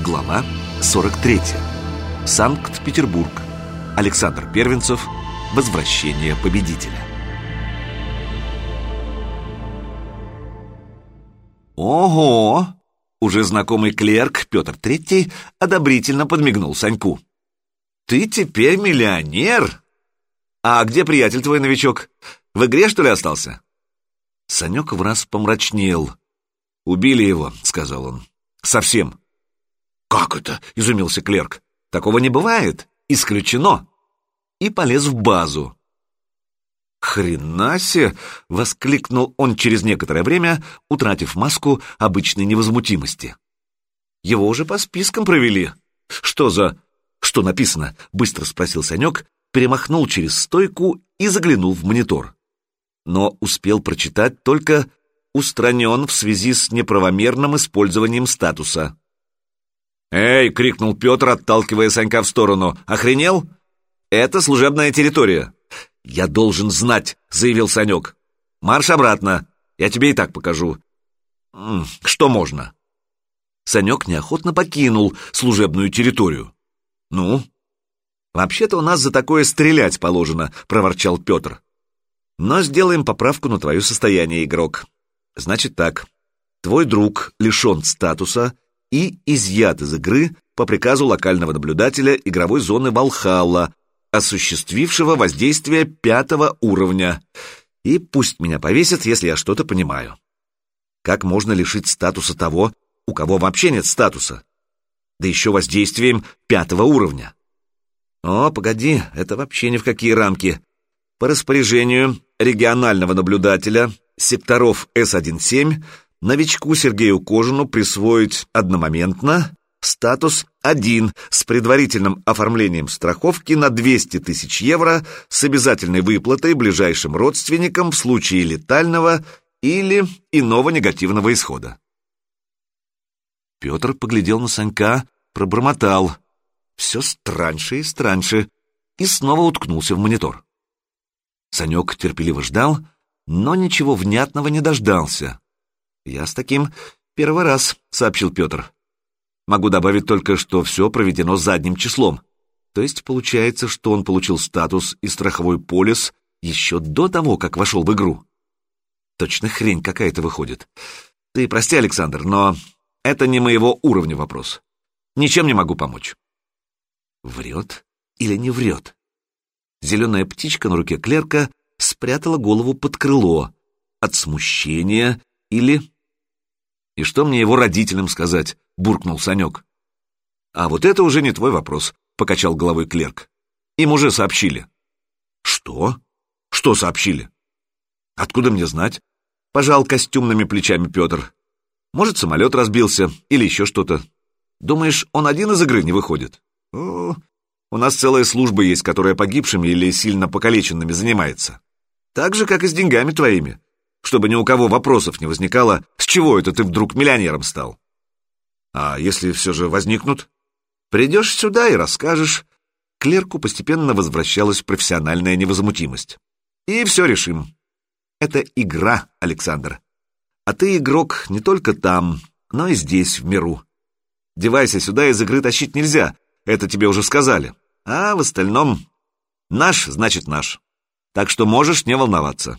Глава 43. Санкт-Петербург. Александр Первенцев. Возвращение победителя. Ого! Уже знакомый клерк Петр Третий одобрительно подмигнул Саньку. «Ты теперь миллионер? А где приятель твой, новичок? В игре, что ли, остался?» Санек в раз помрачнел. «Убили его», — сказал он. «Совсем». «Как это?» — изумился клерк. «Такого не бывает. Исключено». И полез в базу. «Хренасе!» — воскликнул он через некоторое время, утратив маску обычной невозмутимости. «Его уже по спискам провели. Что за...» «Что написано?» — быстро спросил Санек, перемахнул через стойку и заглянул в монитор. Но успел прочитать только «устранен в связи с неправомерным использованием статуса». «Эй!» — крикнул Петр, отталкивая Санька в сторону. «Охренел? Это служебная территория». «Я должен знать», — заявил Санек. «Марш обратно. Я тебе и так покажу». «Что можно?» Санек неохотно покинул служебную территорию. «Ну?» «Вообще-то у нас за такое стрелять положено», — проворчал Петр. «Но сделаем поправку на твое состояние, игрок. Значит так. Твой друг лишен статуса и изъят из игры по приказу локального наблюдателя игровой зоны Валхалла, осуществившего воздействие пятого уровня. И пусть меня повесят, если я что-то понимаю. Как можно лишить статуса того, у кого вообще нет статуса? Да еще воздействием пятого уровня. О, погоди, это вообще ни в какие рамки. По распоряжению регионального наблюдателя секторов С-17 новичку Сергею Кожину присвоить одномоментно статус 1 с предварительным оформлением страховки на 200 тысяч евро с обязательной выплатой ближайшим родственникам в случае летального или иного негативного исхода. Петр поглядел на Санька, пробормотал. Все страньше и страньше, и снова уткнулся в монитор. Санек терпеливо ждал, но ничего внятного не дождался. «Я с таким первый раз», — сообщил Петр. «Могу добавить только, что все проведено задним числом. То есть получается, что он получил статус и страховой полис еще до того, как вошел в игру. Точно хрень какая-то выходит. Ты прости, Александр, но это не моего уровня вопрос. Ничем не могу помочь». Врет или не врет? Зеленая птичка на руке клерка спрятала голову под крыло. От смущения или «И что мне его родителям сказать?» — буркнул Санек. «А вот это уже не твой вопрос», — покачал головой клерк. «Им уже сообщили». «Что? Что сообщили?» «Откуда мне знать?» — пожал костюмными плечами Петр. «Может, самолет разбился или еще что-то. Думаешь, он один из игры не выходит?» О, «У нас целая служба есть, которая погибшими или сильно покалеченными занимается. Так же, как и с деньгами твоими чтобы ни у кого вопросов не возникало, с чего это ты вдруг миллионером стал. А если все же возникнут? Придешь сюда и расскажешь. Клерку постепенно возвращалась профессиональная невозмутимость. И все решим. Это игра, Александр. А ты игрок не только там, но и здесь, в миру. Девайся сюда из игры тащить нельзя, это тебе уже сказали. А в остальном наш значит наш. Так что можешь не волноваться.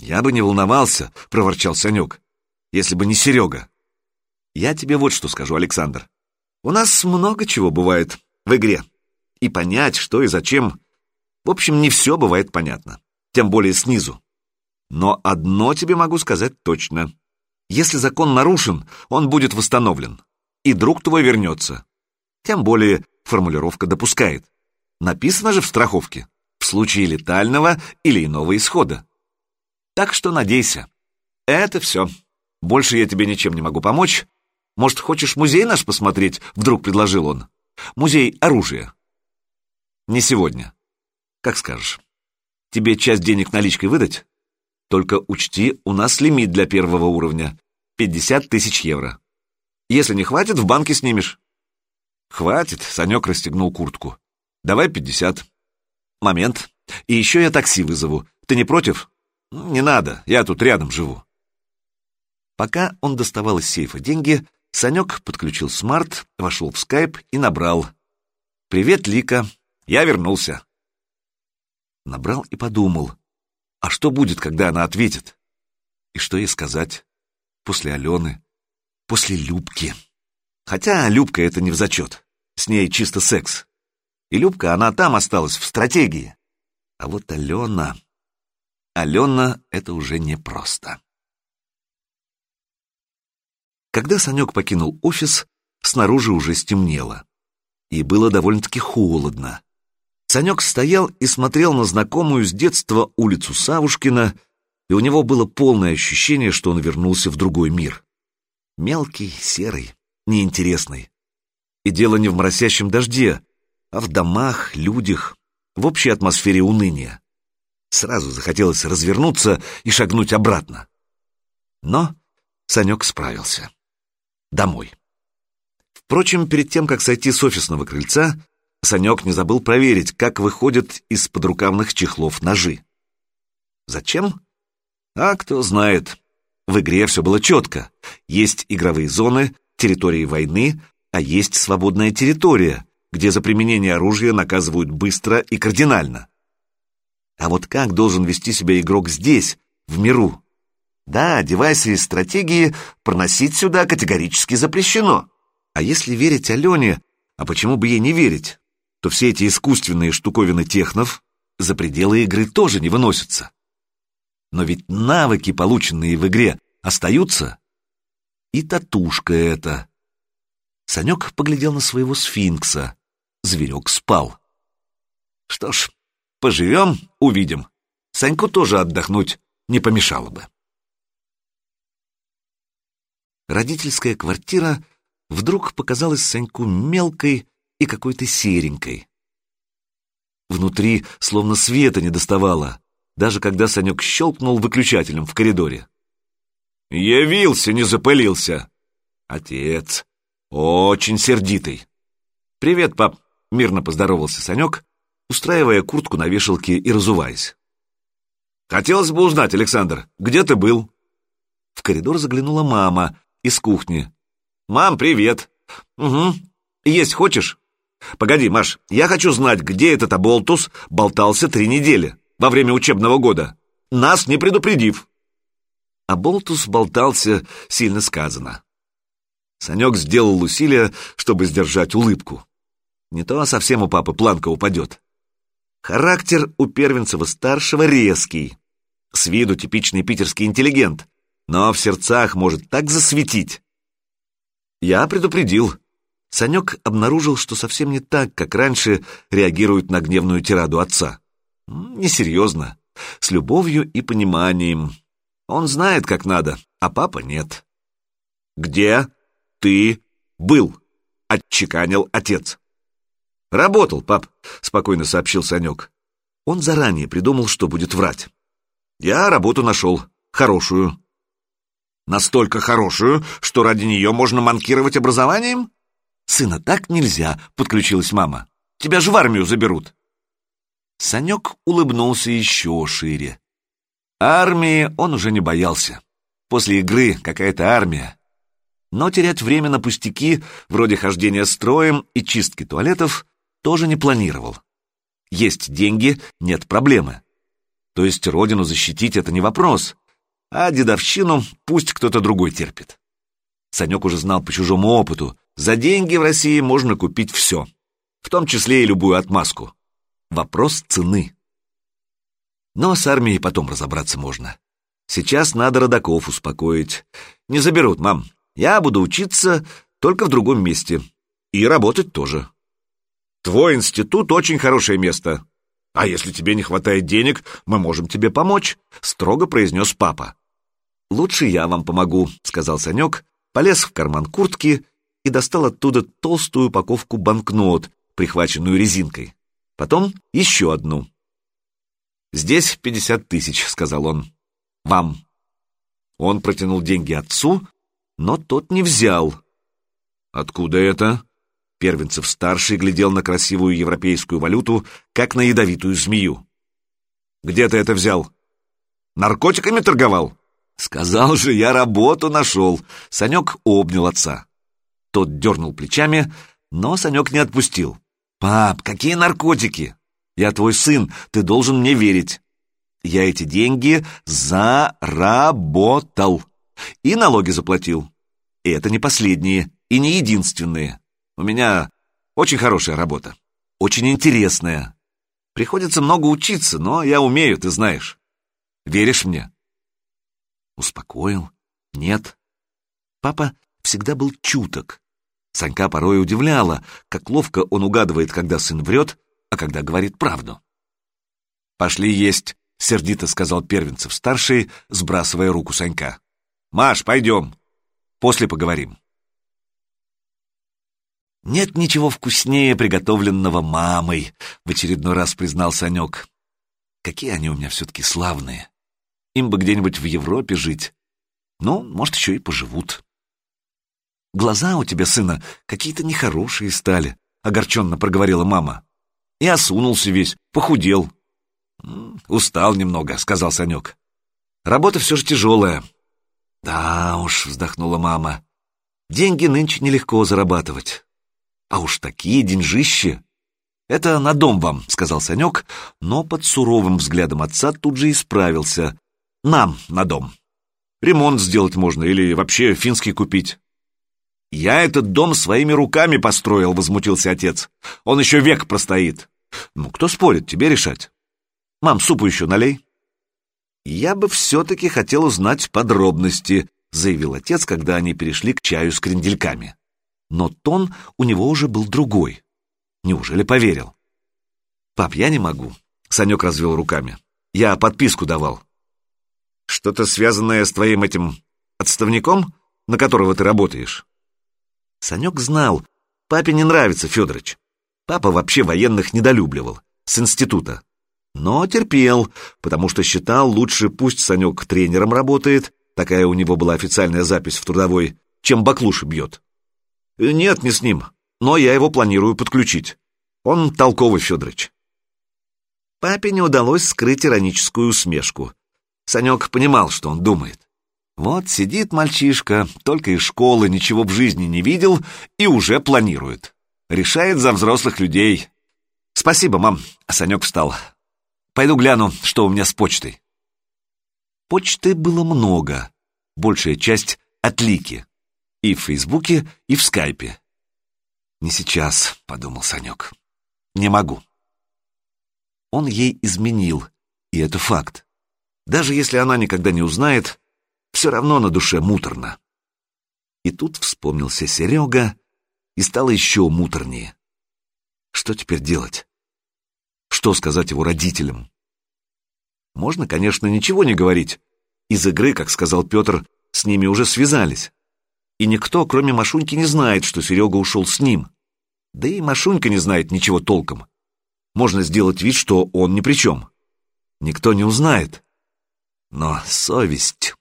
«Я бы не волновался», — проворчал Санек, — «если бы не Серега». «Я тебе вот что скажу, Александр. У нас много чего бывает в игре. И понять, что и зачем. В общем, не все бывает понятно. Тем более снизу. Но одно тебе могу сказать точно. Если закон нарушен, он будет восстановлен. И друг твой вернется. Тем более формулировка допускает. Написано же в страховке. В случае летального или иного исхода. Так что надейся. Это все. Больше я тебе ничем не могу помочь. Может, хочешь музей наш посмотреть? Вдруг предложил он. Музей оружия. Не сегодня. Как скажешь. Тебе часть денег наличкой выдать? Только учти, у нас лимит для первого уровня. 50 тысяч евро. Если не хватит, в банке снимешь. Хватит, Санек расстегнул куртку. Давай 50. Момент. И еще я такси вызову. Ты не против? «Не надо, я тут рядом живу». Пока он доставал из сейфа деньги, Санек подключил смарт, вошел в скайп и набрал. «Привет, Лика. Я вернулся». Набрал и подумал. А что будет, когда она ответит? И что ей сказать? После Алены? После Любки? Хотя Любка — это не в зачет. С ней чисто секс. И Любка, она там осталась, в стратегии. А вот Алена... Алена — это уже непросто. Когда Санек покинул офис, снаружи уже стемнело. И было довольно-таки холодно. Санек стоял и смотрел на знакомую с детства улицу Савушкина, и у него было полное ощущение, что он вернулся в другой мир. Мелкий, серый, неинтересный. И дело не в моросящем дожде, а в домах, людях, в общей атмосфере уныния. Сразу захотелось развернуться и шагнуть обратно. Но Санек справился. Домой. Впрочем, перед тем, как сойти с офисного крыльца, Санек не забыл проверить, как выходят из подрукавных чехлов ножи. Зачем? А кто знает. В игре все было четко. Есть игровые зоны, территории войны, а есть свободная территория, где за применение оружия наказывают быстро и кардинально. А вот как должен вести себя игрок здесь, в миру? Да, девайсы и стратегии проносить сюда категорически запрещено. А если верить Алене, а почему бы ей не верить, то все эти искусственные штуковины технов за пределы игры тоже не выносятся. Но ведь навыки, полученные в игре, остаются. И татушка эта. Санек поглядел на своего сфинкса. Зверек спал. Что ж, поживем, увидим. Саньку тоже отдохнуть не помешало бы. Родительская квартира вдруг показалась Саньку мелкой и какой-то серенькой. Внутри словно света не доставало, даже когда Санек щелкнул выключателем в коридоре. «Явился, не запылился!» «Отец, очень сердитый!» «Привет, пап!» — мирно поздоровался Санек, устраивая куртку на вешалке и разуваясь. «Хотелось бы узнать, Александр, где ты был?» В коридор заглянула мама из кухни. «Мам, привет!» «Угу. Есть хочешь?» «Погоди, Маш, я хочу знать, где этот оболтус болтался три недели во время учебного года, нас не предупредив. А Болтус болтался, сильно сказано. Санек сделал усилие, чтобы сдержать улыбку. Не то совсем у папы планка упадет. Характер у Первенцева-старшего резкий. С виду типичный питерский интеллигент, но в сердцах может так засветить. Я предупредил. Санек обнаружил, что совсем не так, как раньше реагирует на гневную тираду отца. Несерьезно, с любовью и пониманием. Он знает, как надо, а папа нет. «Где ты был?» — отчеканил отец. «Работал, пап», — спокойно сообщил Санек. Он заранее придумал, что будет врать. «Я работу нашел. Хорошую». «Настолько хорошую, что ради нее можно манкировать образованием?» «Сына, так нельзя», — подключилась мама. «Тебя же в армию заберут». Санек улыбнулся еще шире. Армии он уже не боялся. После игры какая-то армия. Но терять время на пустяки, вроде хождения строем и чистки туалетов, тоже не планировал. Есть деньги, нет проблемы. То есть родину защитить — это не вопрос, а дедовщину пусть кто-то другой терпит. Санек уже знал по чужому опыту, за деньги в России можно купить все, в том числе и любую отмазку. Вопрос цены. Но с армией потом разобраться можно. Сейчас надо родаков успокоить. Не заберут, мам. Я буду учиться только в другом месте. И работать тоже. Твой институт очень хорошее место. А если тебе не хватает денег, мы можем тебе помочь, строго произнес папа. Лучше я вам помогу, сказал Санек, полез в карман куртки и достал оттуда толстую упаковку банкнот, прихваченную резинкой. Потом еще одну. «Здесь пятьдесят тысяч», — сказал он. «Вам». Он протянул деньги отцу, но тот не взял. «Откуда это?» Первенцев-старший глядел на красивую европейскую валюту, как на ядовитую змею. «Где ты это взял? Наркотиками торговал?» «Сказал же, я работу нашел!» Санек обнял отца. Тот дернул плечами, но Санек не отпустил. «Пап, какие наркотики? Я твой сын, ты должен мне верить. Я эти деньги заработал и налоги заплатил. И это не последние и не единственные. У меня очень хорошая работа, очень интересная. Приходится много учиться, но я умею, ты знаешь. Веришь мне?» Успокоил? Нет. Папа всегда был чуток. Санька порой удивляла, как ловко он угадывает, когда сын врет, а когда говорит правду. «Пошли есть», — сердито сказал Первенцев-старший, сбрасывая руку Санька. «Маш, пойдем. После поговорим». «Нет ничего вкуснее приготовленного мамой», — в очередной раз признал Санек. «Какие они у меня все-таки славные. Им бы где-нибудь в Европе жить. Ну, может, еще и поживут». «Глаза у тебя, сына, какие-то нехорошие стали», — огорченно проговорила мама. «И осунулся весь, похудел». «Устал немного», — сказал Санек. «Работа все же тяжелая». «Да уж», — вздохнула мама, — «деньги нынче нелегко зарабатывать. А уж такие деньжищи!» «Это на дом вам», — сказал Санек, но под суровым взглядом отца тут же исправился. «Нам на дом. Ремонт сделать можно или вообще финский купить». «Я этот дом своими руками построил», — возмутился отец. «Он еще век простоит». «Ну, кто спорит, тебе решать». «Мам, супу еще налей». «Я бы все-таки хотел узнать подробности», — заявил отец, когда они перешли к чаю с крендельками. Но тон у него уже был другой. Неужели поверил? «Пап, я не могу», — Санек развел руками. «Я подписку давал». «Что-то связанное с твоим этим отставником, на которого ты работаешь?» Санек знал, папе не нравится Федорович. Папа вообще военных недолюбливал, с института. Но терпел, потому что считал, лучше пусть Санек тренером работает, такая у него была официальная запись в трудовой, чем баклуши бьет. Нет, не с ним, но я его планирую подключить. Он толковый, Федорович. Папе не удалось скрыть ироническую усмешку. Санек понимал, что он думает. Вот сидит мальчишка, только из школы ничего в жизни не видел и уже планирует. Решает за взрослых людей. Спасибо, мам. Санек встал. Пойду гляну, что у меня с почтой. Почты было много. Большая часть от Лики. И в Фейсбуке, и в Скайпе. «Не сейчас», — подумал Санек. «Не могу». Он ей изменил, и это факт. Даже если она никогда не узнает, все равно на душе муторно. И тут вспомнился Серега, и стало еще муторнее. Что теперь делать? Что сказать его родителям? Можно, конечно, ничего не говорить. Из игры, как сказал Петр, с ними уже связались. И никто, кроме Машуньки, не знает, что Серега ушел с ним. Да и Машунька не знает ничего толком. Можно сделать вид, что он ни при чем. Никто не узнает. Но совесть...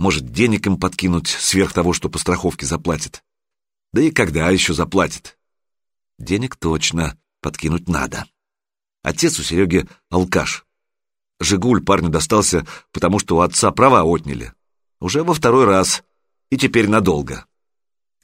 Может, денег им подкинуть сверх того, что по страховке заплатит. Да и когда еще заплатит? Денег точно подкинуть надо. Отец у Сереги алкаш. «Жигуль» парню достался, потому что у отца права отняли. Уже во второй раз, и теперь надолго.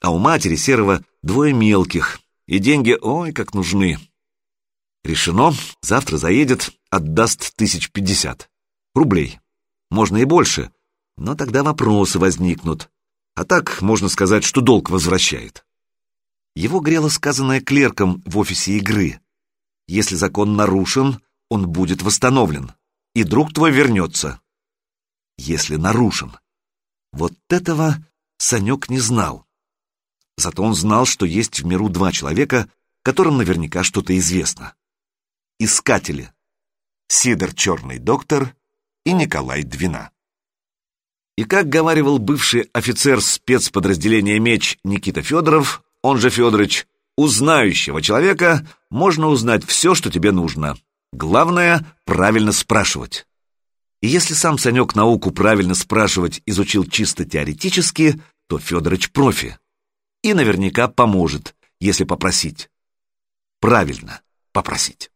А у матери Серого двое мелких, и деньги, ой, как нужны. Решено, завтра заедет, отдаст тысяч пятьдесят. Рублей. Можно и больше, но тогда вопросы возникнут. А так можно сказать, что долг возвращает. Его грело сказанное клерком в офисе игры. Если закон нарушен, он будет восстановлен, и друг твой вернется. Если нарушен. Вот этого Санек не знал. Зато он знал, что есть в миру два человека, которым наверняка что-то известно. Искатели. Сидор Черный Доктор и Николай Двина. И как говаривал бывший офицер спецподразделения «Меч» Никита Федоров, он же Федорович, у знающего человека можно узнать все, что тебе нужно. Главное — правильно спрашивать. И если сам Санек науку правильно спрашивать изучил чисто теоретически, то Федорович профи. И наверняка поможет, если попросить. Правильно попросить.